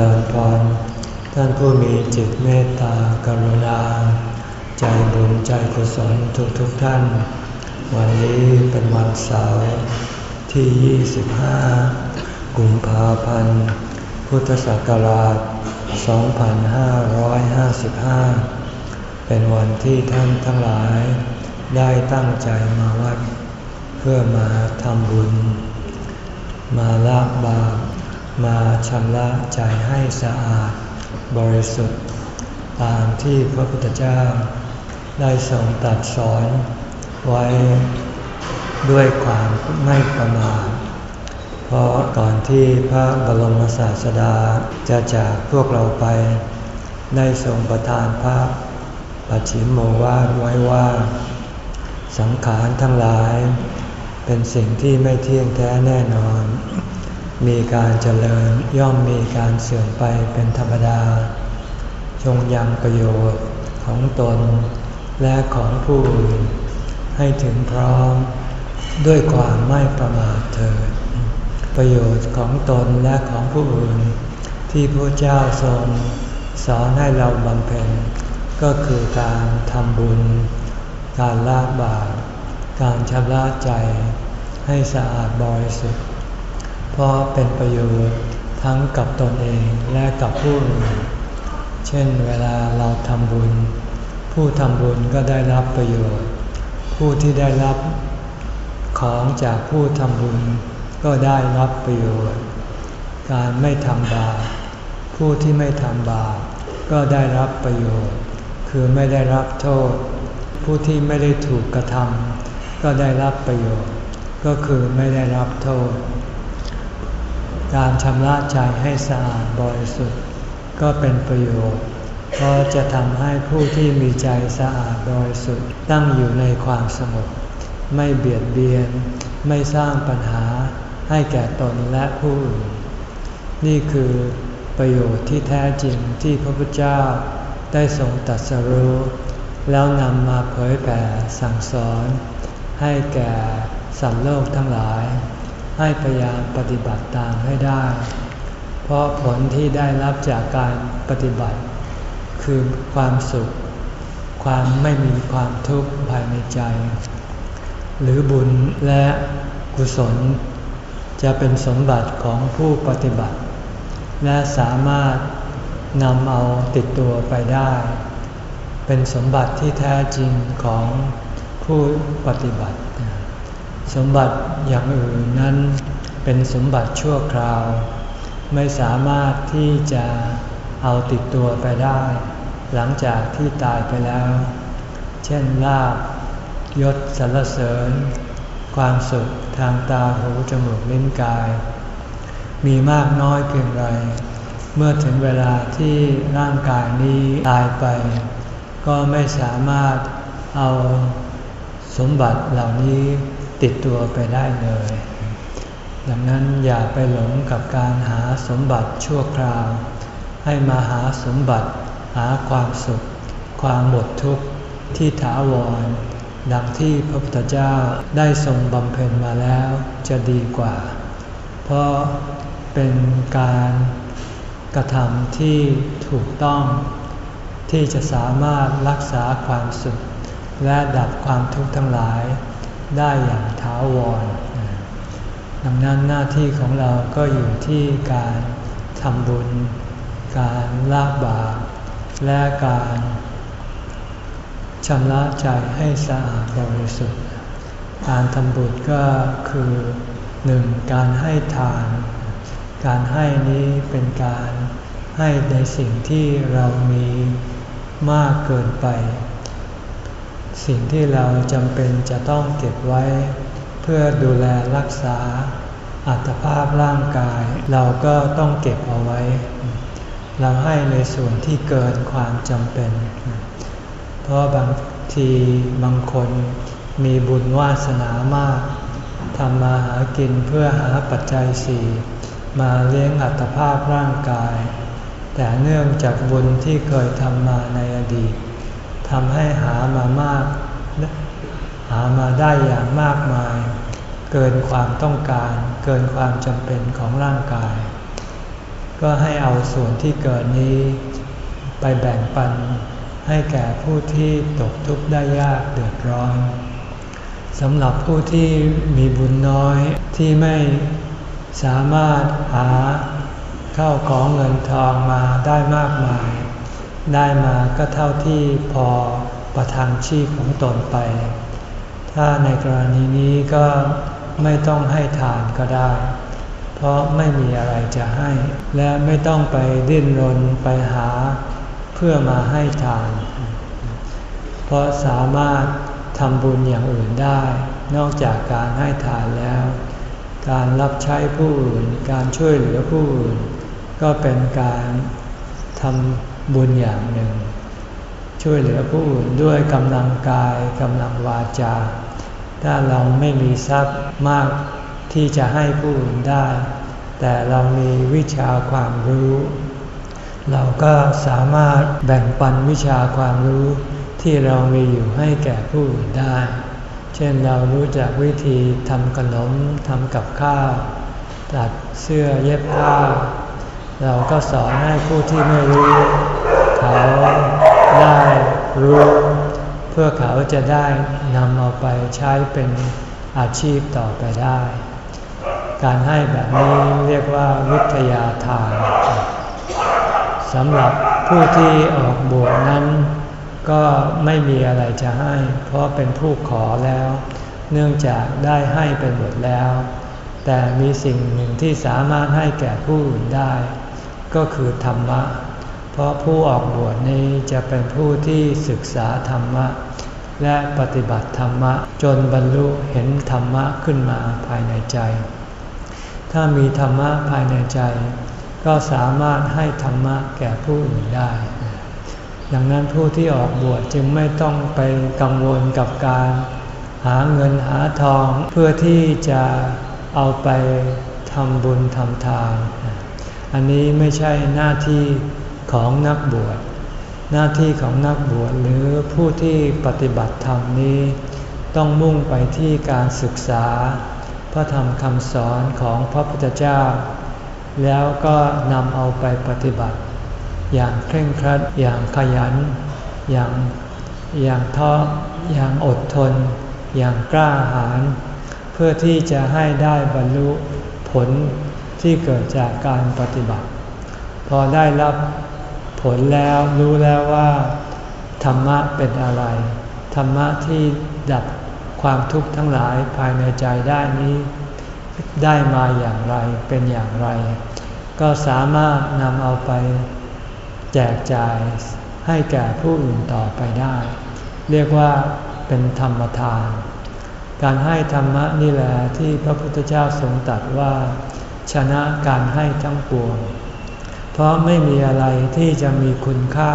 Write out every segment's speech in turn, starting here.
ริญพร ท่านผู้มีจิตเมตตากรุณา ใจบุญใจกุศลทุกทุกท่าน วันนี้เป็นวันเสาร์ที่ 25 กุมภาพันธ์ พุทธศักราช 2555 เป็นวันที่ท่านทั้งหลายได้ตั้งใจมาวัด เพื่อมาทำบุญ มาละบาป มาชำระใจให้สะอาด บริสุทธิ์ ตามที่พระพุทธเจ้า ได้ทรงตรัสสอนไว้ด้วยความไม่ประมาทเพราะก่อนที่พระบรมศาสดาจะจากพวกเราไป ได้ทรงประทานพระปัจฉิมโมวาทไว้ว่า สังขารทั้งหลาย เป็นสิ่งที่ไม่เที่ยงแท้แน่นอน มีการเจริญย่อมมีการเสื่อมไปเป็นธรรมดา จงยังประโยชน์ของตนและของผู้อื่นให้ถึงพร้อมด้วยความไม่ประมาทเถิด ประโยชน์ของตนและของผู้อื่น ที่พระเจ้าทรงสอนให้เราบำเพ็ญก็คือการทำบุญ การละบาปการชำระใจให้สะอาดบริสุทธิ์ เพราะเป็นประโยชน์ทั้งกับตนเองและกับผู้อื่น เช่นเวลาเราทำบุญ ผู้ทำบุญก็ได้รับประโยชน์ ผู้ที่ได้รับของจากผู้ทำบุญก็ได้รับประโยชน์ การไม่ทำบาปผู้ที่ไม่ทำบาปก็ได้รับประโยชน์ คือไม่ได้รับโทษ ผู้ที่ไม่ได้ถูกกระทำก็ได้รับประโยชน์ ก็คือไม่ได้รับโทษ การชำระใจให้สะอาดบริสุทธิ์ ก็เป็นประโยชน์ เพราะจะทำให้ผู้ที่มีใจสะอาดบริสุทธิ์ ตั้งอยู่ในความสงบไม่เบียดเบียน ไม่สร้างปัญหาให้แก่ตนและผู้อื่น นี่คือประโยชน์ที่แท้จริงที่พระพุทธเจ้าได้ทรงตัดสรู้แล้วนำมาเผยแผ่สั่งสอน ให้แก่สัตว์โลกทั้งหลาย ให้พยายามปฏิบัติตามให้ได้ เพราะผลที่ได้รับจากการปฏิบัติ คือความสุข ความไม่มีความทุกข์ภายในใจ หรือบุญและกุศล จะเป็นสมบัติของผู้ปฏิบัติ และสามารถนำเอาติดตัวไปได้ เป็นสมบัติที่แท้จริงของผู้ปฏิบัติ สมบัติอย่างอื่นนั้นเป็นสมบัติชั่วคราว ไม่สามารถที่จะเอาติดตัวไปได้ หลังจากที่ตายไปแล้ว เช่นลาบยศสรรเสริญ ความสุขทางตาหูจมูกลิ้นกาย มีมากน้อยเพียงไร เมื่อถึงเวลาที่ร่างกายนี้ตายไป ก็ไม่สามารถเอาสมบัติเหล่านี้ ติดตัวไปได้เลย ดังนั้นอย่าไปหลงกับการหาสมบัติชั่วคราว ให้มาหาสมบัติหาความสุข ความหมดทุกข์ที่ถาวร ดังที่พระพุทธเจ้าได้ทรงบำเพ็ญมาแล้วจะดีกว่า เพราะเป็นการกระทำที่ถูกต้อง ที่จะสามารถรักษาความสุข และดับความทุกข์ทั้งหลาย ได้อย่างท้าวร ดังนั้นหน้าที่ของเราก็อยู่ที่การทำบุญ การละบาปและการชำระใจให้สะอาดบริสุทธิ์ การทำบุญก็คือหนึ่งการให้ทาน การให้นี้เป็นการให้ในสิ่งที่เรามีมากเกินไป สิ่งที่เราจำเป็นจะต้องเก็บไว้ เพื่อดูแลรักษาอัตภาพร่างกาย เราก็ต้องเก็บเอาไว้ เราให้ในส่วนที่เกินความจำเป็น เพราะบางทีบางคนมีบุญวาสนามากทำมาหากินเพื่อหาปัจจัยสี่มาเลี้ยงอัตภาพร่างกาย แต่เนื่องจากบุญที่เคยทำมาในอดีต ทำให้หามามาก หามาได้อย่างมากมาย เกินความต้องการ เกินความจำเป็นของร่างกาย ก็ให้เอาส่วนที่เกิดนี้ไปแบ่งปันให้แก่ผู้ที่ตกทุกข์ได้ยากเดือดร้อนสำหรับผู้ที่มีบุญน้อยที่ไม่สามารถหาเข้าของเงินทองมาได้มากมาย ได้มาก็เท่าที่พอประทังชีพของตนไป ถ้าในกรณีนี้ก็ไม่ต้องให้ทานก็ได้ เพราะไม่มีอะไรจะให้ และไม่ต้องไปดิ้นรนไปหาเพื่อมาให้ทาน เพราะสามารถทำบุญอย่างอื่นได้ นอกจากการให้ทานแล้ว การรับใช้ผู้อื่น การช่วยเหลือผู้อื่น ก็เป็นการทำ บุญอย่างหนึ่ง ช่วยเหลือผู้อื่นด้วยกำลังกายกำลังวาจา ถ้าเราไม่มีทรัพย์มากที่จะให้ผู้อื่นได้ แต่เรามีวิชาความรู้ เราก็สามารถแบ่งปันวิชาความรู้ที่เรามีอยู่ให้แก่ผู้อื่นได้ เช่นเรารู้จักวิธีทำขนมทำกับข้าวตัดเสื้อเย็บผ้า เราก็สอนให้ผู้ที่ไม่รู้ เขาได้รู้เพื่อเขาจะได้นำเอาไปใช้เป็นอาชีพต่อไปได้ การให้แบบนี้เรียกว่าวิทยาทานสำหรับผู้ที่ออกบวชนั้น ก็ไม่มีอะไรจะให้ เพราะเป็นผู้ขอแล้ว เนื่องจากได้ให้ไปหมดแล้ว แต่มีสิ่งหนึ่งที่สามารถให้แก่ผู้อื่นได้ ก็คือธรรมะ พราะผู้ออกบวชนี้จะเป็นผู้ที่ศึกษาธรรมะ และปฏิบัติธรรมะ จนบรรลุเห็นธรรมะขึ้นมาภายในใจ ถ้ามีธรรมะภายในใจ ก็สามารถให้ธรรมะแก่ผู้อื่นได้ ดังนั้นผู้ที่ออกบวชจึงไม่ต้องไปกังวลกับการ หาเงินหาทองเพื่อที่จะเอาไปทำบุญทำทาน อันนี้ไม่ใช่หน้าที่ ของนักบวช หน้าที่ของนักบวชหรือผู้ที่ปฏิบัติธรรมนี้ ต้องมุ่งไปที่การศึกษา พระธรรมคำสอนของพระพุทธเจ้า แล้วก็นำเอาไปปฏิบัติ อย่างเคร่งครัดอย่างขยัน อย่างอย่างท้ออย่างอดทน อย่างกล้าหาญเพื่อที่จะให้ได้บรรลุผลที่เกิดจากการปฏิบัติ พอได้รับ ผลแล้วรู้แล้วว่าธรรมะเป็นอะไร ธรรมะที่ดับความทุกข์ทั้งหลายภายในใจได้นี้ ได้มาอย่างไรเป็นอย่างไร ก็สามารถนำเอาไปแจกจ่ายให้แก่ผู้อื่นต่อไปได้ เรียกว่าเป็นธรรมทาน การให้ธรรมะนี่แหละที่พระพุทธเจ้าทรงตรัสว่า ชนะการให้ทั้งปวง เพราะไม่มีอะไรที่จะมีคุณค่า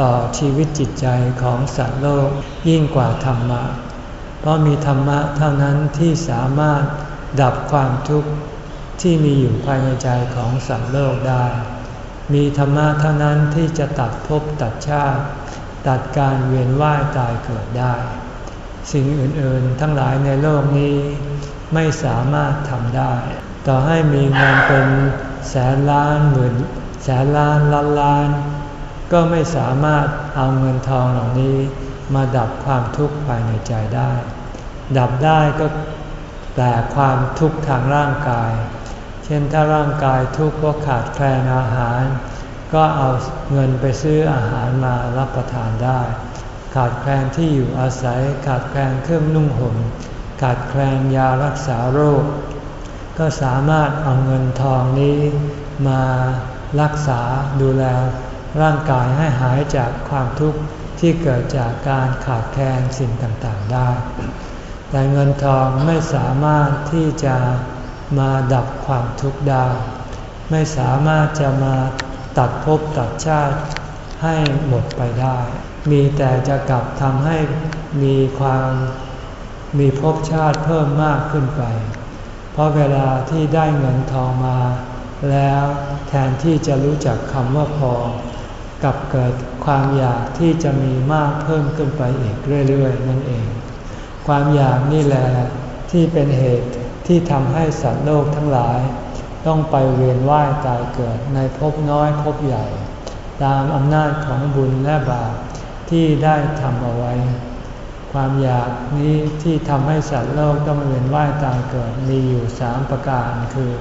ต่อชีวิตจิตใจของสัตว์โลกยิ่งกว่าธรรมะ เพราะมีธรรมะเท่านั้นที่สามารถดับความทุกข์ที่มีอยู่ภายในใจของสัตว์โลกได้ มีธรรมะเท่านั้นที่จะตัดภพตัดชาติ ตัดการเวียนว่ายตายเกิดได้ สิ่งอื่นๆทั้งหลายในโลกนี้ ไม่สามารถทำได้ ต่อให้มีเงินเป็นแสนล้านหมื่น แสนล้านล้านล้าน ก็ไม่สามารถเอาเงินทองเหล่านี้มาดับความทุกข์ภายในใจได้ ดับได้ก็แต่ความทุกข์ทางร่างกาย เช่นถ้าร่างกายทุกข์เพราะขาดแคลนอาหาร ก็เอาเงินไปซื้ออาหารมารับประทานได้ ขาดแคลนที่อยู่อาศัย ขาดแคลนเครื่องนุ่งห่ม ขาดแคลนยารักษาโรค ก็สามารถเอาเงินทองนี้มา รักษาดูแลร่างกายให้หายจากความทุกข์ที่เกิดจากการขาดแคลนสิ่งต่างๆได้ แต่เงินทองไม่สามารถที่จะมาดับความทุกข์ได้ ไม่สามารถจะมาตัดภพตัดชาติให้หมดไปได้ มีแต่จะกลับทำให้มีความมีภพชาติเพิ่มมากขึ้นไป เพราะเวลาที่ได้เงินทองมา แล้วแทนที่จะรู้จักคำว่าพอ กับเกิดความอยากที่จะมีมากเพิ่มขึ้นไปอีกเรื่อยๆ นั่นเอง ความอยากนี่แหละที่เป็นเหตุที่ทำให้สัตว์โลกทั้งหลาย ต้องไปเวียนว่ายตายเกิดในภพน้อยภพใหญ่ ตามอำนาจของบุญและบาปที่ได้ทำเอาไว้ ความอยากนี้ที่ทำให้สัตว์โลกต้องเวียนว่ายตายเกิดมีอยู่สามประการคือ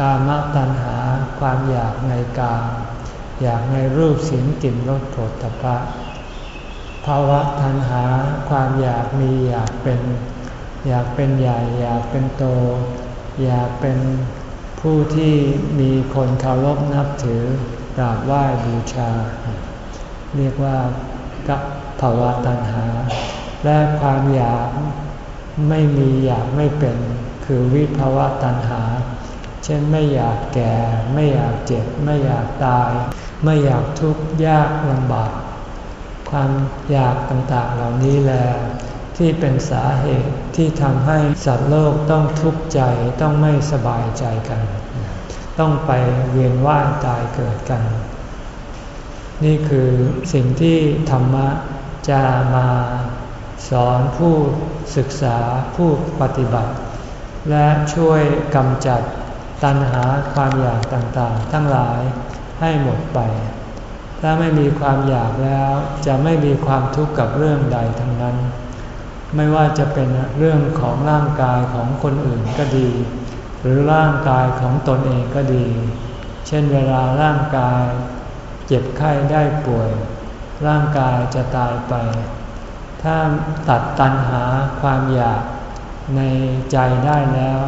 กามตัณหาความอยากในกามอยากในรูปเสียงกลิ่นรสโผฏฐพะภาวะตัณหาความอยากมีอยากเป็น อยากเป็นใหญ่ อยากเป็นโต อยากเป็นผู้ที่มีคนเคารพนับถือกราบไหว้บูชา เรียกว่ากับภาวะตัณหา และความอยากไม่มีอยากไม่เป็น คือวิภาวะตัณหา ช่นไม่อยากแก่ ไม่อยากเจ็บ ไม่อยากตาย ไม่อยากทุกข์ยากลำบาก ความอยากต่างๆเหล่านี้แหละที่เป็นสาเหตุที่ทำให้สัตว์โลกต้องทุกข์ใจต้องไม่สบายใจกัน ต้องไปเวียนว่ายตายเกิดกัน นี่คือสิ่งที่ธรรมะจะมาสอนผู้ศึกษาผู้ปฏิบัติ และช่วยกำจัด ตัณหาความอยากต่างๆ ทั้งหลายให้หมดไป ถ้าไม่มีความอยากแล้วจะไม่มีความทุกข์กับเรื่องใดทั้งนั้น ไม่ว่าจะเป็นเรื่องของร่างกายของคนอื่นก็ดี หรือร่างกายของตนเองก็ดี เช่นเวลาร่างกายเจ็บไข้ได้ป่วย ร่างกายจะตายไป ถ้าตัดตัณหาความอยากในใจได้แล้ว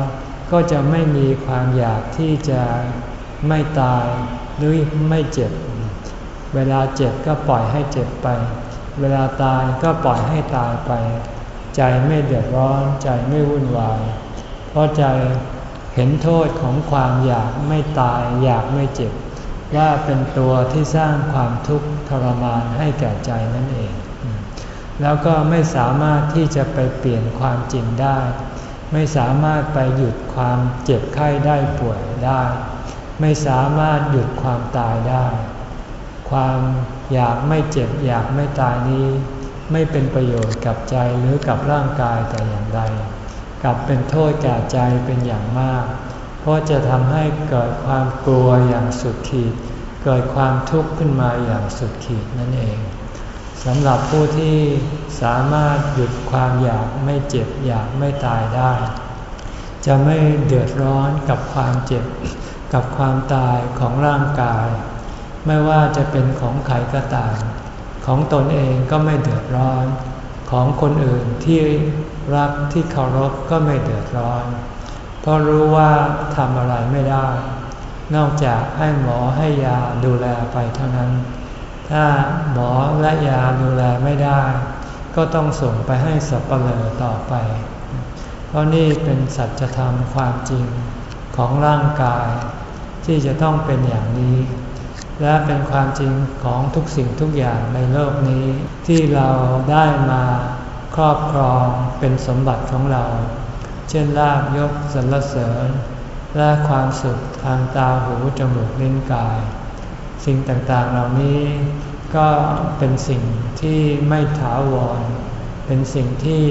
ก็จะไม่มีความอยากที่จะไม่ตายหรือไม่เจ็บ เวลาเจ็บก็ปล่อยให้เจ็บไป เวลาตายก็ปล่อยให้ตายไป ใจไม่เดือดร้อน ใจไม่วุ่นวาย เพราะใจเห็นโทษของความอยากไม่ตาย อยากไม่เจ็บ ว่าเป็นตัวที่สร้างความทุกข์ทรมานให้แก่ใจนั่นเอง แล้วก็ไม่สามารถที่จะไปเปลี่ยนความจริงได้ ไม่สามารถไปหยุดความเจ็บไข้ได้ป่วยได้ ไม่สามารถหยุดความตายได้ ความอยากไม่เจ็บอยากไม่ตายนี้ ไม่เป็นประโยชน์กับใจหรือกับร่างกายแต่อย่างใดกลับเป็นโทษแก่ใจเป็นอย่างมาก เพราะจะทำให้เกิดความกลัวอย่างสุดขีด เกิดความทุกข์ขึ้นมาอย่างสุดขีดนั่นเอง สำหรับผู้ที่สามารถหยุดความอยากไม่เจ็บอยากไม่ตายได้ จะไม่เดือดร้อนกับความเจ็บ กับความตายของร่างกาย ไม่ว่าจะเป็นของใครก็ตาม ของตนเองก็ไม่เดือดร้อน ของคนอื่นที่รักที่เคารพก็ไม่เดือดร้อน เพราะรู้ว่าทำอะไรไม่ได้ นอกจากให้หมอให้ยาดูแลไปเท่านั้น ถ้าหมอและยาดูแลไม่ได้ ก็ต้องส่งไปให้สับเปลอต่อไป เพราะนี่เป็นสัจธรรมความจริงของร่างกาย ที่จะต้องเป็นอย่างนี้ และเป็นความจริงของทุกสิ่งทุกอย่างในโลกนี้ ที่เราได้มาครอบครองเป็นสมบัติของเรา เช่นลาบยศสรรเสริญ และความสุขทางตาหูจมูกลิ้นกาย สิ่งต่างๆเหล่านี้ก็เป็นสิ่งที่ไม่ถาวร เป็นสิ่งที่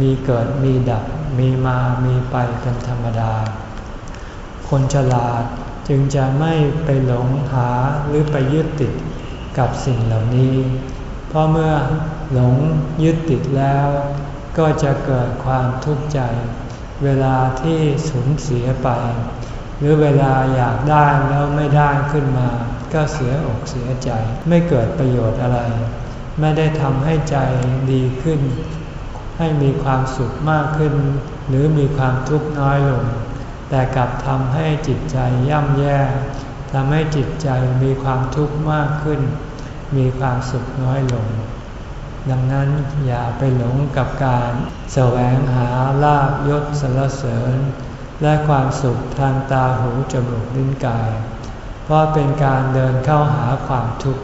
มีเกิดมีดับ มีมามีไปเป็นธรรมดา คนฉลาดจึงจะไม่ไปหลงหาหรือไปยึดติดกับสิ่งเหล่านี้ เพราะเมื่อหลงยึดติดแล้ว ก็จะเกิดความทุกข์ใจ เวลาที่สูญเสียไป หรือเวลาอยากได้แล้วไม่ได้ขึ้นมา ก็เสียอกเสียใจ ไม่เกิดประโยชน์อะไร ไม่ได้ทำให้ใจดีขึ้น ให้มีความสุขมากขึ้น หรือมีความทุกข์น้อยลง แต่กลับทำให้จิตใจย่ำแย่ทำให้จิตใจมีความทุกข์มากขึ้น มีความสุขน้อยลง ดังนั้นอย่าไปหลงกับการแสวงหาลาบยศสรรเสริญ และความสุขทางตาหูจมูกลิ้นกาย เพราะเป็นการเดินเข้าหาความทุกข์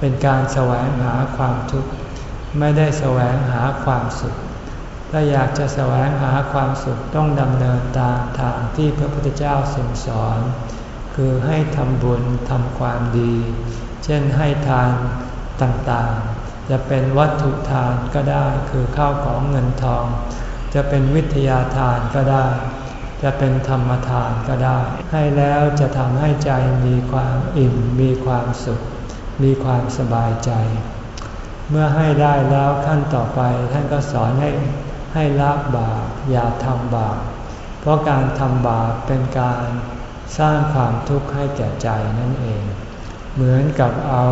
เป็นการแสวงหาความทุกข์ ไม่ได้แสวงหาความสุข ถ้าอยากจะแสวงหาความสุขต้องดำเนินตามทางที่พระพุทธเจ้าทรงสอน คือให้ทำบุญทำความดี เช่นให้ทานต่างๆ จะเป็นวัตถุทานก็ได้คือข้าวของเงินทอง จะเป็นวิทยาทานก็ได้ จะเป็นธรรมทานก็ได้ ให้แล้วจะทำให้ใจมีความอิ่ม มีความสุข มีความสบายใจ เมื่อให้ได้แล้วขั้นต่อไปท่านก็สอนให้ให้ละบาปอย่าทำบาปเพราะการทำบาปเป็นการสร้างความทุกข์ให้แก่ใจนั่นเอง เหมือนกับเอา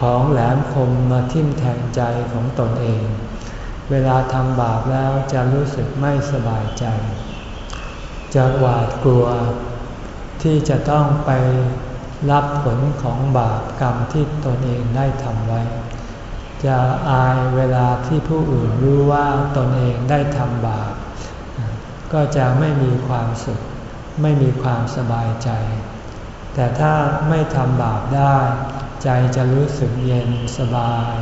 ของแหลมคมมาทิ่มแทงใจของตนเอง เวลาทำบาปแล้วจะรู้สึกไม่สบายใจ จะหวาดกลัว ที่จะต้องไปรับผลของบาปกรรมที่ตนเองได้ทำไว้ จะอายเวลาที่ผู้อื่นรู้ว่าตนเองได้ทำบาป ก็จะไม่มีความสุข ไม่มีความสบายใจ แต่ถ้าไม่ทำบาปได้ ใจจะรู้สึกเย็นสบาย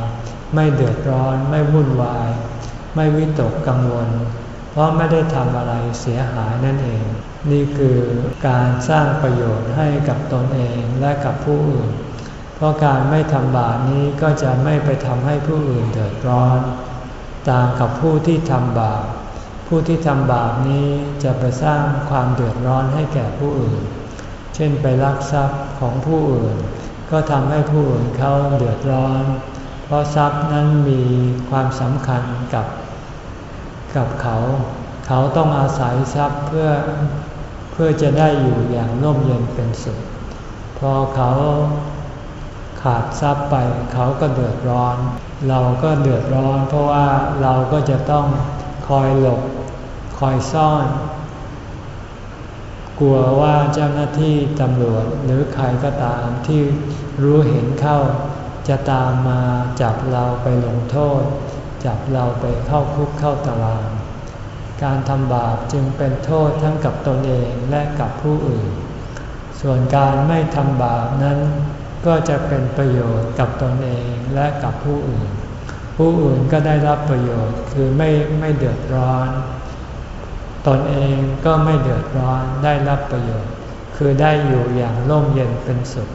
ไม่เดือดร้อนไม่วุ่นวาย ไม่วิตกกังวล เพราะไม่ได้ทำอะไรเสียหายนั่นเอง นี่คือการสร้างประโยชน์ให้กับตนเองและกับผู้อื่น เพราะการไม่ทำบาปนี้ก็จะไม่ไปทำให้ผู้อื่นเดือดร้อน ต่างกับผู้ที่ทำบาป ผู้ที่ทำบาปนี้จะไปสร้างความเดือดร้อนให้แก่ผู้อื่น เช่นไปลักทรัพย์ของผู้อื่น ก็ทำให้ผู้อื่นเขาเดือดร้อน เพราะทรัพย์นั้นมีความสำคัญกับ กับเขา เขาต้องอาศัยทรัพย์เพื่อเพื่อจะได้อยู่อย่างร่มเย็นเป็นสุข พอเขาขาดทรัพย์ไปเขาก็เดือดร้อน เราก็เดือดร้อน เพราะว่าเราก็จะต้องคอยหลบคอยซ่อน กลัวว่าเจ้าหน้าที่ตำรวจหรือใครก็ตามที่รู้เห็นเข้า จะตามมาจับเราไปลงโทษ จับเราไปเข้าคุกเข้าตาราง การทำบาปจึงเป็นโทษทั้งกับตนเองและกับผู้อื่น ส่วนการไม่ทำบาปนั้น ก็จะเป็นประโยชน์กับตนเองและกับผู้อื่น ผู้อื่นก็ได้รับประโยชน์คือไม่ไม่เดือดร้อน ตนเองก็ไม่เดือดร้อนได้รับประโยชน์ คือได้อยู่อย่างร่มเย็นเป็นสุข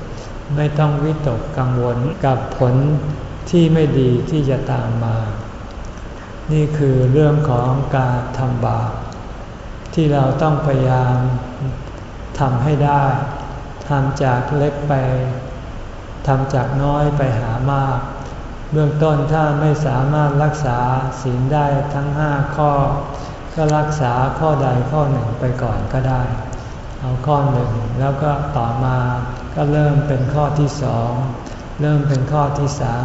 ไม่ต้องวิตกกังวลกับผลที่ไม่ดีที่จะตามมา นี่คือเรื่องของการทำบาปที่เราต้องพยายามทำให้ได้ทำจากเล็กไปทำจากน้อยไปหามาก เบื้องต้นถ้าไม่สามารถรักษาศีลได้ทั้งห้าข้อ ก็รักษาข้อใดข้อหนึ่งไปก่อนก็ได้ เอาข้อหนึ่งแล้วก็ต่อมาก็เริ่มเป็นข้อที่สองเริ่มเป็นข้อที่สาม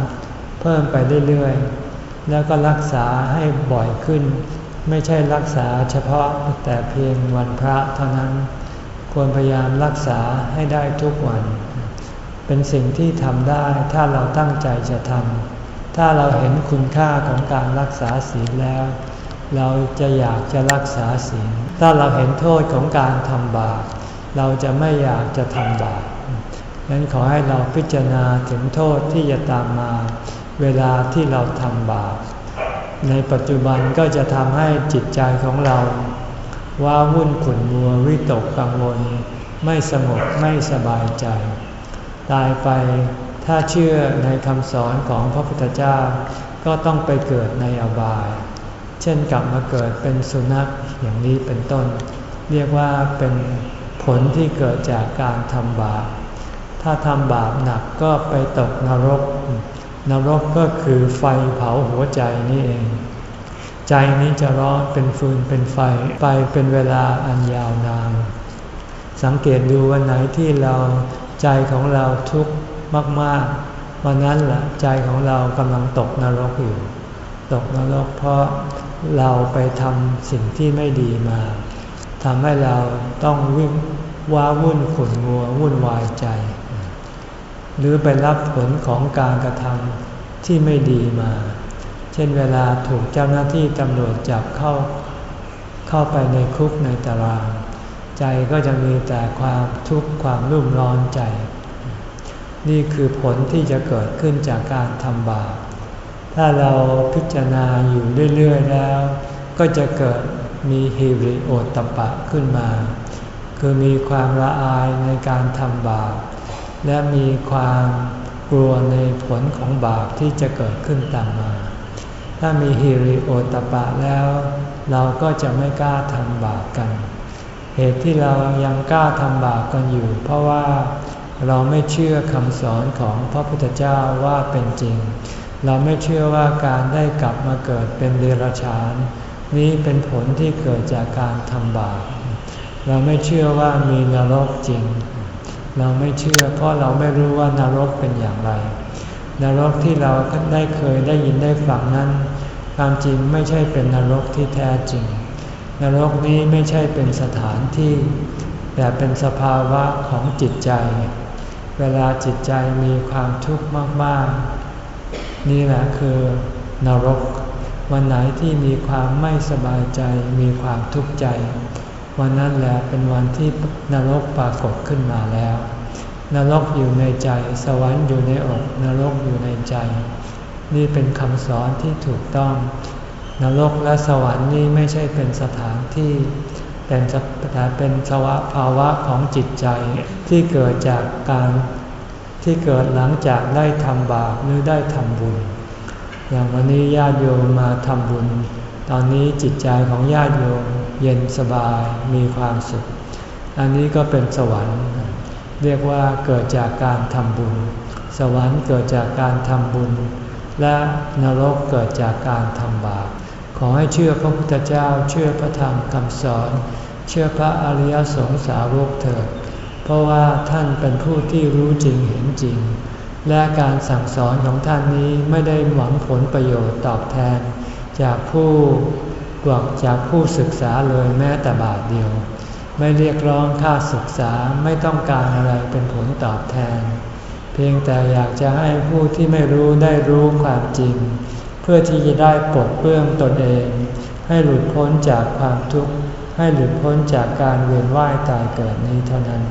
เพิ่มไปเรื่อยๆ แล้วก็รักษาให้บ่อยขึ้น ไม่ใช่รักษาเฉพาะแต่เพียงวันพระเท่านั้น ควรพยายามรักษาให้ได้ทุกวัน เป็นสิ่งที่ทำได้ถ้าเราตั้งใจจะทำถ้าเราเห็นคุณค่าของการรักษาศีลแล้ว เราจะอยากจะรักษาศีล ถ้าเราเห็นโทษของการทำบาปเราจะไม่อยากจะทำบาปนั้นขอให้เราพิจารณาถึงโทษที่จะตามมา เวลาที่เราทำบาป ในปัจจุบันก็จะทำให้จิตใจของเราว่าวุ่นขุ่นมัววิตกกังวล ไม่สงบไม่สบายใจ ตายไปถ้าเชื่อในคำสอนของพระพุทธเจ้า ก็ต้องไปเกิดในอบาย เช่นกลับมาเกิดเป็นสุนัขอย่างนี้เป็นต้น เรียกว่าเป็นผลที่เกิดจากการทำบาป ถ้าทำบาปหนักก็ไปตกนรก นรกก็คือไฟเผาหัวใจนี่เอง ใจนี้จะร้อนเป็นฟืนเป็นไฟไปเป็นเวลาอันยาวนาน สังเกตดูวันไหนที่เราใจของเราทุกข์มากๆ วันนั้นแหละใจของเรากำลังตกนรกอยู่ ตกนรกเพราะเราไปทำสิ่งที่ไม่ดีมาทำให้เราต้องวิ่งว้าวุ่นขุ่นมัววุ่นวายใจ หรือไปรับผลของการกระทำที่ไม่ดีมา เช่นเวลาถูกเจ้าหน้าที่ตำรวจจับเข้า เข้าไปในคุกในตาราง ใจก็จะมีแต่ความทุกข์ความรุ่มร้อนใจ นี่คือผลที่จะเกิดขึ้นจากการทำบาป ถ้าเราพิจารณาอยู่เรื่อยๆแล้ว ก็จะเกิดมีฮิริโอตปะขึ้นมา คือมีความละอายในการทำบาป และมีความกลัวในผลของบาปที่จะเกิดขึ้นตามมา ถ้ามีฮิริโอตปะแล้ว เราก็จะไม่กล้าทำบาปกัน เหตุที่เรายังกล้าทำบาปกันอยู่ เพราะว่าเราไม่เชื่อคำสอนของพระพุทธเจ้าว่าเป็นจริง เราไม่เชื่อว่าการได้กลับมาเกิดเป็นเดรัจฉาน นี้เป็นผลที่เกิดจากการทำบาป เราไม่เชื่อว่ามีนรกจริง เราไม่เชื่อเพราะเราไม่รู้ว่านรกเป็นอย่างไร นรกที่เราได้เคยได้ยินได้ฟังนั้น ความจริงไม่ใช่เป็นนรกที่แท้จริง นรกนี้ไม่ใช่เป็นสถานที่ แต่เป็นสภาวะของจิตใจ เวลาจิตใจมีความทุกข์มากๆ นี่แหละคือนรก วันไหนที่มีความไม่สบายใจ มีความทุกข์ใจ วันนั้นแหละเป็นวันที่นรกปรากฏขึ้นมาแล้ว นรกอยู่ในใจ สวรรค์อยู่ในอกนรกอยู่ในใจ นี่เป็นคำสอนที่ถูกต้อง นรกและสวรรค์นี่ไม่ใช่เป็นสถานที่แต่แต่เป็นสวะภาวะของจิตใจที่เกิดจากการที่เกิดหลังจากได้ทำบาปหรือได้ทำบุญ อย่างวันนี้ญาติโยมมาทำบุญ ตอนนี้จิตใจของญาติโยม เย็นสบายมีความสุข อันนี้ก็เป็นสวรรค์ เรียกว่าเกิดจากการทำบุญ สวรรค์เกิดจากการทำบุญ และนรกเกิดจากการทำบาป ขอให้เชื่อพระพุทธเจ้า เชื่อพระธรรมคำสอน เชื่อพระอริยสงสาวกเถิด เพราะว่าท่านเป็นผู้ที่รู้จริงเห็นจริง และการสั่งสอนของท่านนี้ไม่ได้หวังผลประโยชน์ตอบแทนจากผู้ กวักจากผู้ศึกษาเลยแม้แต่บาทเดียว ไม่เรียกร้องค่าศึกษาไม่ต้องการอะไรเป็นผลตอบแทน เพียงแต่อยากจะให้ผู้ที่ไม่รู้ได้รู้ความจริง เพื่อที่จะได้ปลดเปลื้องตนเอง ให้หลุดพ้นจากความทุกข์ให้หลุดพ้นจากการเวียนว่ายตายเกิดนี้เท่านั้น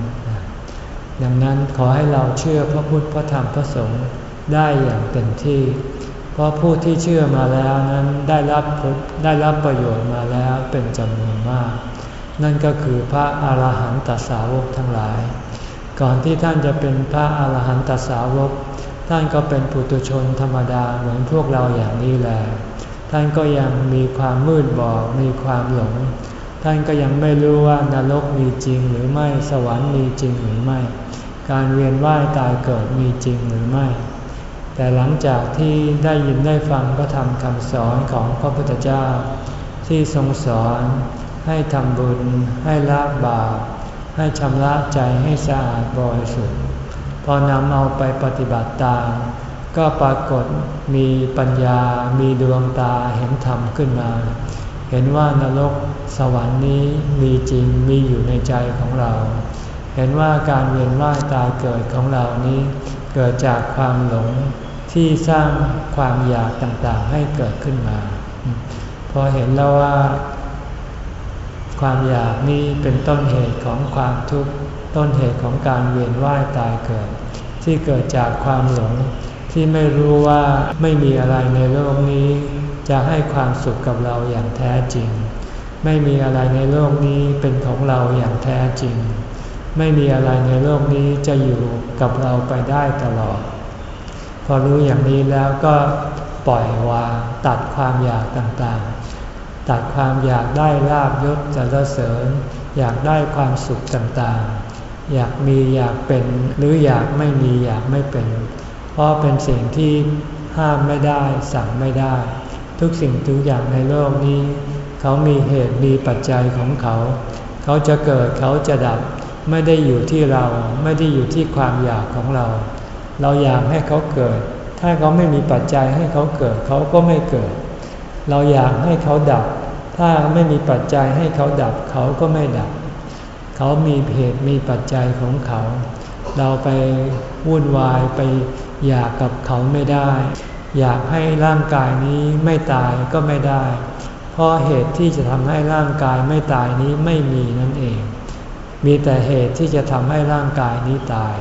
ดังนั้นขอให้เราเชื่อพระพุทธพระธรรมพระสงฆ์ได้อย่างเต็มที่ เพราะผู้ที่เชื่อมาแล้วนั้นได้รับได้รับประโยชน์มาแล้วเป็นจำนวนมาก นั่นก็คือพระอาหารหันตสาวกทั้งหลาย ก่อนที่ท่านจะเป็นพระอาหารหันตสาวก ท่านก็เป็นปุถุชนธรรมดาเหมือนพวกเราอย่างนี้แหละท่านก็ยังมีความมืดบอดมีความหลง ท่านก็ยังไม่รู้ว่านรกมีจริงหรือไม่สวรรค์มีจริงหรือไม่ การเวียนว่ายตายเกิดมีจริงหรือไม่ แต่หลังจากที่ได้ยินได้ฟังก็ทำคำสอนของพระพุทธเจ้า ที่ทรงสอนให้ทำบุญ ให้ละบาป ให้ชำระใจให้สะอาดบริสุทธิ์พอนำเอาไปปฏิบัติตาม ก็ปรากฏมีปัญญา มีดวงตาเห็นธรรมขึ้นมา เห็นว่านรกสวรรค์นี้มีจริงมีอยู่ในใจของเรา เห็นว่าการเวียนว่ายตายเกิดของเรานี้ เกิดจากความหลงที่สร้างความอยากต่างๆให้เกิดขึ้นมา พอเห็นแล้วว่า ความอยากนี้เป็นต้นเหตุของความทุกข์ต้นเหตุของการเวียนว่ายตายเกิด ที่เกิดจากความหลงที่ไม่รู้ว่าไม่มีอะไรในโลกนี้ จะให้ความสุขกับเราอย่างแท้จริง ไม่มีอะไรในโลกนี้เป็นของเราอย่างแท้จริง ไม่มีอะไรในโลกนี้จะอยู่กับเราไปได้ตลอด พอรู้อย่างนี้แล้วก็ปล่อยวางตัดความอยากต่างๆ ตัดความอยากได้ลาบยศจรเสริญ อยากได้ความสุขต่างๆ อยากมีอยากเป็นหรืออยากไม่มีอยากไม่เป็น เพราะเป็นสิ่งที่ห้ามไม่ได้สั่งไม่ได้ ทุกสิ่งทุกอย่างในโลกนี้ เขามีเหตุมีปัจจัยของเขา เขาจะเกิดเขาจะดับ ไม่ได้อยู่ที่เราไม่ได้อยู่ที่ความอยากของเรา เราอยากให้เขาเกิด ถ้าเขาไม่มีปัจจัยให้เขาเกิดเขาก็ไม่เกิด เราอยากให้เขาดับ ถ้าไม่มีปัจจัยให้เขาดับเขาก็ไม่ดับ เขามีเหตุมีปัจจัยของเขา เราไปวุ่นวายไปอยากกับเขาไม่ได้ อยากให้ร่างกายนี้ไม่ตายก็ไม่ได้ เพราะเหตุที่จะทำให้ร่างกายไม่ตายนี้ไม่มีนั่นเอง มีแต่เหตุที่จะทำให้ร่างกายนี้ตาย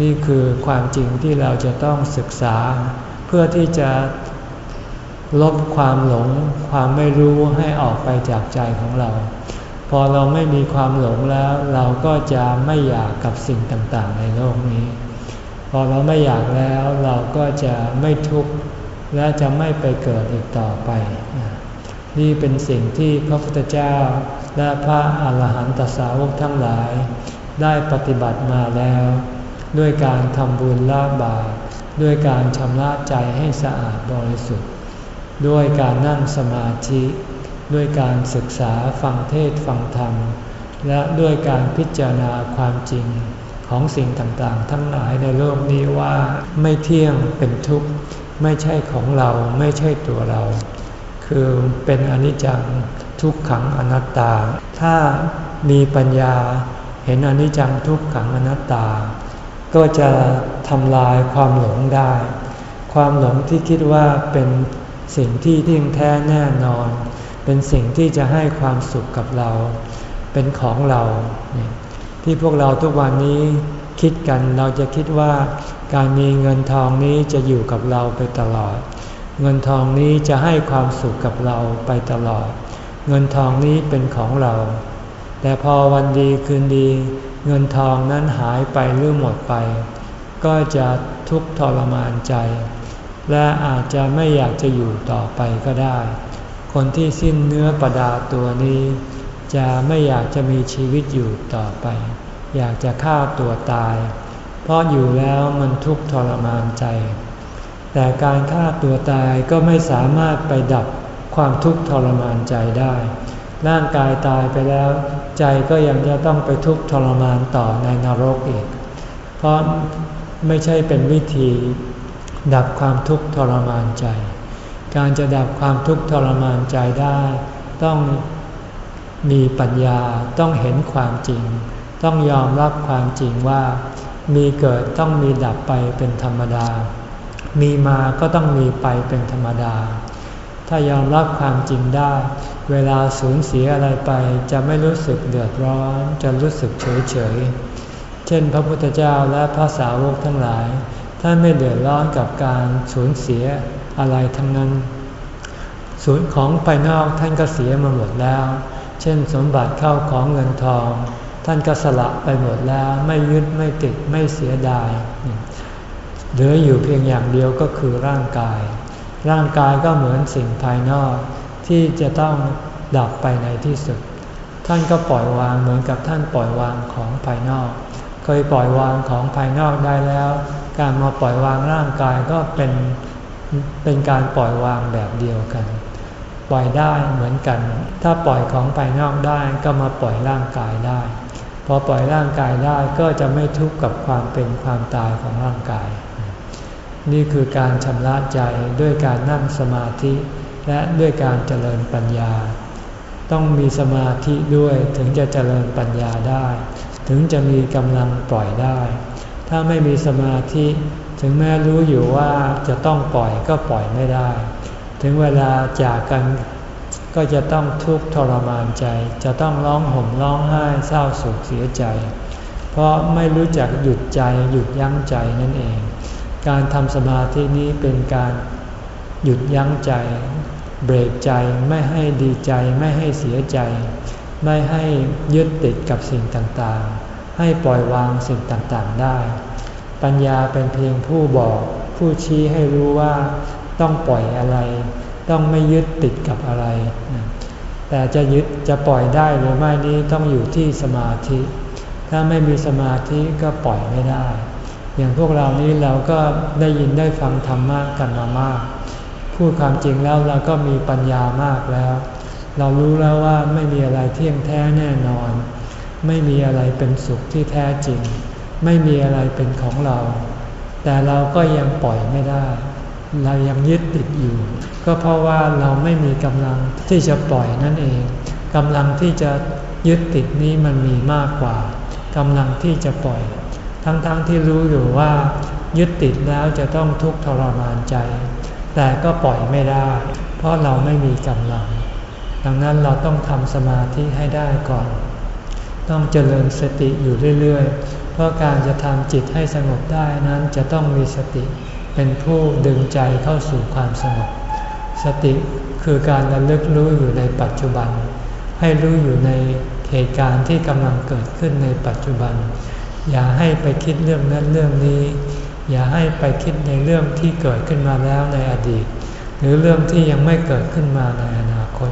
นี่คือความจริงที่เราจะต้องศึกษา เพื่อที่จะลบความหลง ความไม่รู้ให้ออกไปจากใจของเรา พอเราไม่มีความหลงแล้ว เราก็จะไม่อยากกับสิ่งต่างๆ ในโลกนี้ พอเราไม่อยากแล้วเราก็จะไม่ทุกข์และจะไม่ไปเกิดอีกต่อไป นี่เป็นสิ่งที่พระพุทธเจ้าและพระอาหารหันตสาวกทั้งหลาย ได้ปฏิบัติมาแล้ว ด้วยการทำบุญละบาปด้วยการชำระใจให้สะอาดบริสุทธิ์ ด้วยการนั่งสมาธิ ด้วยการศึกษาฟังเทศฟังธรรม และด้วยการพิจารณาความจริงของสิ่งต่างๆ ทั้งหลายในโลกนี้ว่าไม่เที่ยงเป็นทุกข์ ไม่ใช่ของเราไม่ใช่ตัวเรา คือเป็นอนิจจังทุกขังอนัตตา ถ้ามีปัญญาเห็นอนิจจังทุกขังอนัตตา ก็จะทำลายความหลงได้ ความหลงที่คิดว่าเป็นสิ่งที่เที่ยงแท้แน่นอน เป็นสิ่งที่จะให้ความสุขกับเรา เป็นของเรา ที่พวกเราทุกวันนี้คิดกันเราจะคิดว่าการมีเงินทองนี้จะอยู่กับเราไปตลอด เงินทองนี้จะให้ความสุขกับเราไปตลอด เงินทองนี้เป็นของเรา แต่พอวันดีคืนดี เงินทองนั้นหายไปหรือหมดไป ก็จะทุกข์ทรมานใจ และอาจจะไม่อยากจะอยู่ต่อไปก็ได้ คนที่สิ้นเนื้อประดาตัวนี้ จะไม่อยากจะมีชีวิตอยู่ต่อไป อยากจะฆ่าตัวตาย เพราะอยู่แล้วมันทุกข์ทรมานใจ แต่การฆ่าตัวตายก็ไม่สามารถไปดับความทุกข์ทรมานใจได้ ร่างกายตายไปแล้ว ใจก็ยังจะต้องไปทุกข์ทรมานต่อในนรกอีก เพราะไม่ใช่เป็นวิธีดับความทุกข์ทรมานใจ การจะดับความทุกข์ทรมานใจได้ ต้องมีปัญญาต้องเห็นความจริง ต้องยอมรับความจริงว่า มีเกิดต้องมีดับไปเป็นธรรมดา มีมาก็ต้องมีไปเป็นธรรมดา ถ้ายอมรับความจริงได้ เวลาสูญเสียอะไรไปจะไม่รู้สึกเดือดร้อน จะรู้สึกเฉยเฉย เช่น พระพุทธเจ้าและพระสาวกทั้งหลาย ท่านไม่เดือดร้อนกับการสูญเสียอะไรทั้งนั้น สูญของภายนอกท่านก็เสียมาหมดแล้ว เช่น สมบัติเข้าของเงินทอง ท่านก็สละไปหมดแล้ว ไม่ยึดไม่ติดไม่เสียดาย เหลืออยู่เพียงอย่างเดียวก็คือร่างกาย ร่างกายก็เหมือนสิ่งภายนอก ที่จะต้องดับไปในที่สุด ท่านก็ปล่อยวางเหมือนกับท่านปล่อยวางของภายนอก เคยปล่อยวางของภายนอกได้แล้ว การมาปล่อยวางร่างกายก็เป็นเป็นการปล่อยวางแบบเดียวกัน ปล่อยได้เหมือนกัน ถ้าปล่อยของภายนอกได้ก็มาปล่อยร่างกายได้ พอปล่อยร่างกายได้ก็จะไม่ทุกข์กับความเป็นความตายของร่างกาย นี่คือการชำระใจด้วยการนั่งสมาธิ และด้วยการเจริญปัญญา ต้องมีสมาธิด้วยถึงจะเจริญปัญญาได้ ถึงจะมีกำลังปล่อยได้ ถ้าไม่มีสมาธิถึงแม้รู้อยู่ว่าจะต้องปล่อยก็ปล่อยไม่ได้ ถึงเวลาจากกันก็จะต้องทุกข์ทรมานใจ จะต้องร้องห่มร้องไห้เศร้าโศกเสียใจ เพราะไม่รู้จักหยุดใจหยุดยั้งใจนั่นเอง การทำสมาธินี้เป็นการหยุดยั้งใจ เบรกใจไม่ให้ดีใจไม่ให้เสียใจ ไม่ให้ยึดติดกับสิ่งต่างๆ ให้ปล่อยวางสิ่งต่างๆได้ ปัญญาเป็นเพียงผู้บอกผู้ชี้ให้รู้ว่าต้องปล่อยอะไร ต้องไม่ยึดติดกับอะไร แต่จะยึดจะปล่อยได้หรือไม่นี้ต้องอยู่ที่สมาธิ ถ้าไม่มีสมาธิก็ปล่อยไม่ได้ อย่างพวกเรานี้เราก็ได้ยินได้ฟังธรรมะกันมามาก พูดความจริงแล้วเราก็มีปัญญามากแล้ว เรารู้แล้วว่าไม่มีอะไรเที่ยงแท้แน่นอน ไม่มีอะไรเป็นสุขที่แท้จริง ไม่มีอะไรเป็นของเรา แต่เราก็ยังปล่อยไม่ได้ เรายังยึดติดอยู่ ก็เพราะว่าเราไม่มีกำลังที่จะปล่อยนั่นเองกำลังที่จะยึดติดนี้มันมีมากกว่ากำลังที่จะปล่อย ทั้งๆทที่รู้อยู่ว่า ยึดติดแล้วจะต้องทุกข์ทรมานใจ แต่ก็ปล่อยไม่ได้ เพราะเราไม่มีกำลัง ดังนั้นเราต้องทำสมาธิให้ได้ก่อน ต้องเจริญสติอยู่เรื่อยๆ เพราะการจะทำจิตให้สงบได้นั้นจะต้องมีสติเป็นผู้ดึงใจเข้าสู่ความสงบ สติคือการระลึกรู้อยู่ในปัจจุบัน ให้รู้อยู่ในเหตุการณ์ที่กำลังเกิดขึ้นในปัจจุบัน อย่าให้ไปคิดเรื่องนั้นเรื่องนี้ อย่าให้ไปคิดในเรื่องที่เกิดขึ้นมาแล้วในอดีต หรือเรื่องที่ยังไม่เกิดขึ้นมาในอนาคต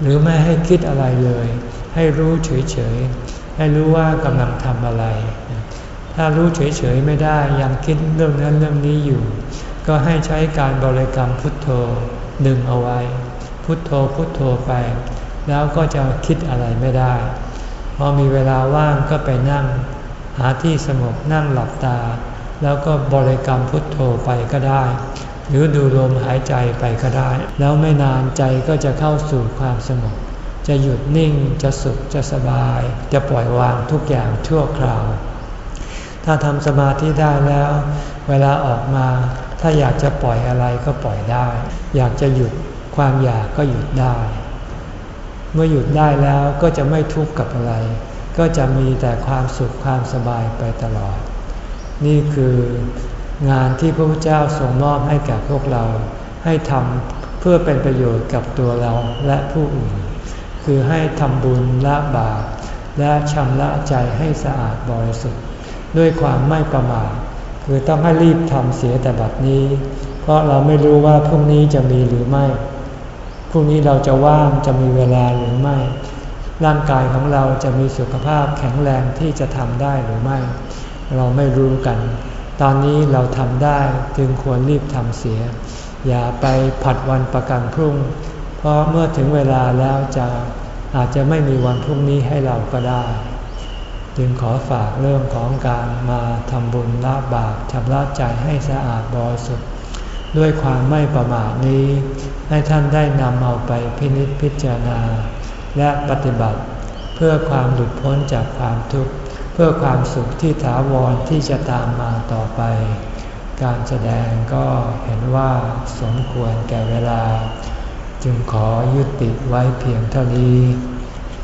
หรือไม่ให้คิดอะไรเลย ให้รู้เฉยๆ ให้รู้ว่ากำลังทำอะไร ถ้ารู้เฉยๆไม่ได้ยังคิดเรื่องนั้นเรื่องนี้อยู่ ก็ให้ใช้การบริกรรมพุทโธดึงเอาไว้ พุทโธพุทโธไป แล้วก็จะคิดอะไรไม่ได้ พอมีเวลาว่างก็ไปนั่ง หาที่สงบนั่งหลับตา แล้วก็บริกรรมพุทโธไปก็ได้ หรือดูลมหายใจไปก็ได้ แล้วไม่นานใจก็จะเข้าสู่ความสงบจะหยุดนิ่งจะสุขจะสบาย จะปล่อยวางทุกอย่างชั่วคราว ถ้าทำสมาธิได้แล้ว เวลาออกมา ถ้าอยากจะปล่อยอะไรก็ปล่อยได้ อยากจะหยุดความอยากก็หยุดได้ เมื่อหยุดได้แล้วก็จะไม่ทุกข์กับอะไร ก็จะมีแต่ความสุขความสบายไปตลอด นี่คืองานที่พระพุทธเจ้าทรงมอบให้แก่พวกเราให้ทำเพื่อเป็นประโยชน์กับตัวเราและผู้อื่น คือให้ทำบุญละบาปและชำระใจให้สะอาดบริสุทธิ์ ด้วยความไม่ประมาทคือต้องให้รีบทำเสียแต่บัดนี้ เพราะเราไม่รู้ว่าพรุ่งนี้จะมีหรือไม่ พรุ่งนี้เราจะว่างจะมีเวลาหรือไม่ ร่างกายของเราจะมีสุขภาพแข็งแรงที่จะทำได้หรือไม่ เราไม่รู้กัน ตอนนี้เราทำได้จึงควรรีบทำเสีย อย่าไปผัดวันประกันพรุ่ง เพราะเมื่อถึงเวลาแล้วจะอาจจะไม่มีวันพรุ่งนี้ให้เราก็ได้ จึงขอฝากเรื่องของการมาทำบุญละบาปชำระใจให้สะอาดบริสุทธิ์ด้วยความไม่ประมาทนี้ ให้ท่านได้นำเอาไปพินิจพิจารณา และปฏิบัติ เพื่อความหลุดพ้นจากความทุกข์ เพื่อความสุขที่ถาวรที่จะตามมาต่อไป การแสดงก็เห็นว่าสมควรแก่เวลา จึงขอยุติไว้เพียงเท่านี้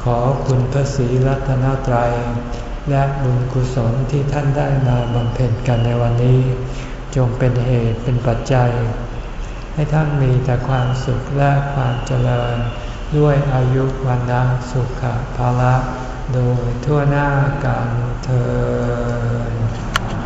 ขอคุณพระศรีรัตนตรัย และบุญกุศลที่ท่านได้มาบำเพ็ญกันในวันนี้ จงเป็นเหตุเป็นปัจจัยให้ท่านมีแต่ความสุขและความเจริญ ด้วยอายุวันนาสุขภาละ โดยทั่วหน้ากันเธอ